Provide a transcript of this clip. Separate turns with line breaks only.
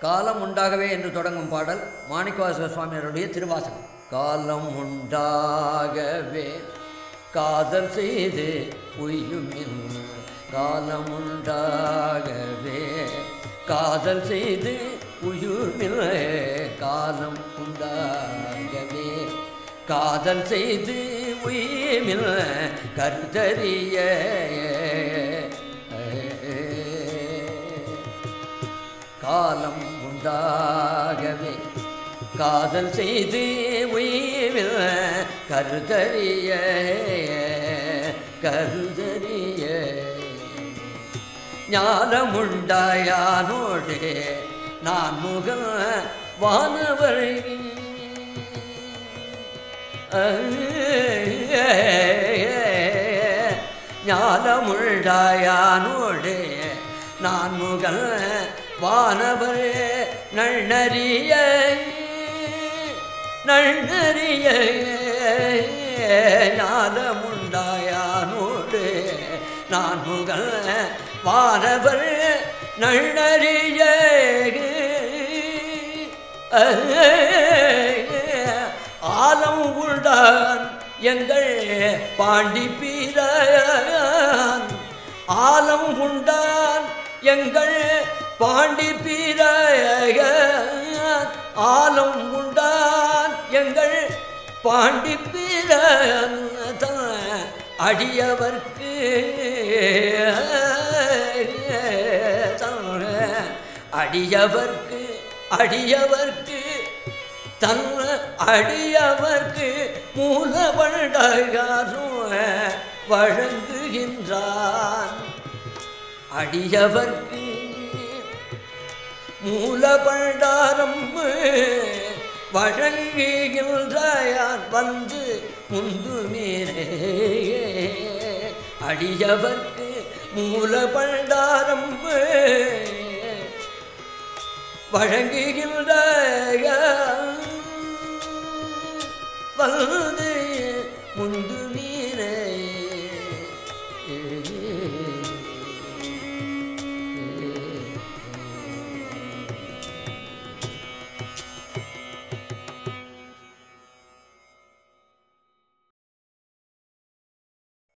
காலம் உண்டாகவே என்று தொடங்கும் பாடல் மாணிக்கவாசக சுவாமியருடைய திருவாசகம். காலம் உண்டாகவே காதல் செய்து உயுமின் காலம் உண்டாகவே காதல் செய்து உயுமில் காலம் உண்டாகவே காதல் செய்து உயிமில் கருதறிய காலம் உண்டாகவே. காதல் செய்து உய்வில் கருதறிய கருதறிய. ஞானமுண்டாயானோடு நான் முகல் வானவர். ஞானமுண்டாயானோடு நான் முகல் வானவர் நன்னறிய நன்னறிய ஞானமுண்டாயானோடு நான் முகல் வானவர் நன்னறிய ஆலம் உண்டான் எங்கள் பாண்டி பீரான். ஆலம் உண்டான் எங்கள் பாண்டி பீரக ஆலம் உண்டான். எங்கள் பாண்டி பீரான் அடியவர்க்கு அடியவர்க்கு அடியவர்க்கு தன் அடியவர்க்கு மூலவண்டாகாரும் வழங்குகின்றான். அடியவர்க்கு மூலபண்டாரம் வழங்குகின்றாயார் வந்து முந்து மீனே அடியவர்க்கு மூலபண்டாரம் வழங்குகின்ற வந்து முந்து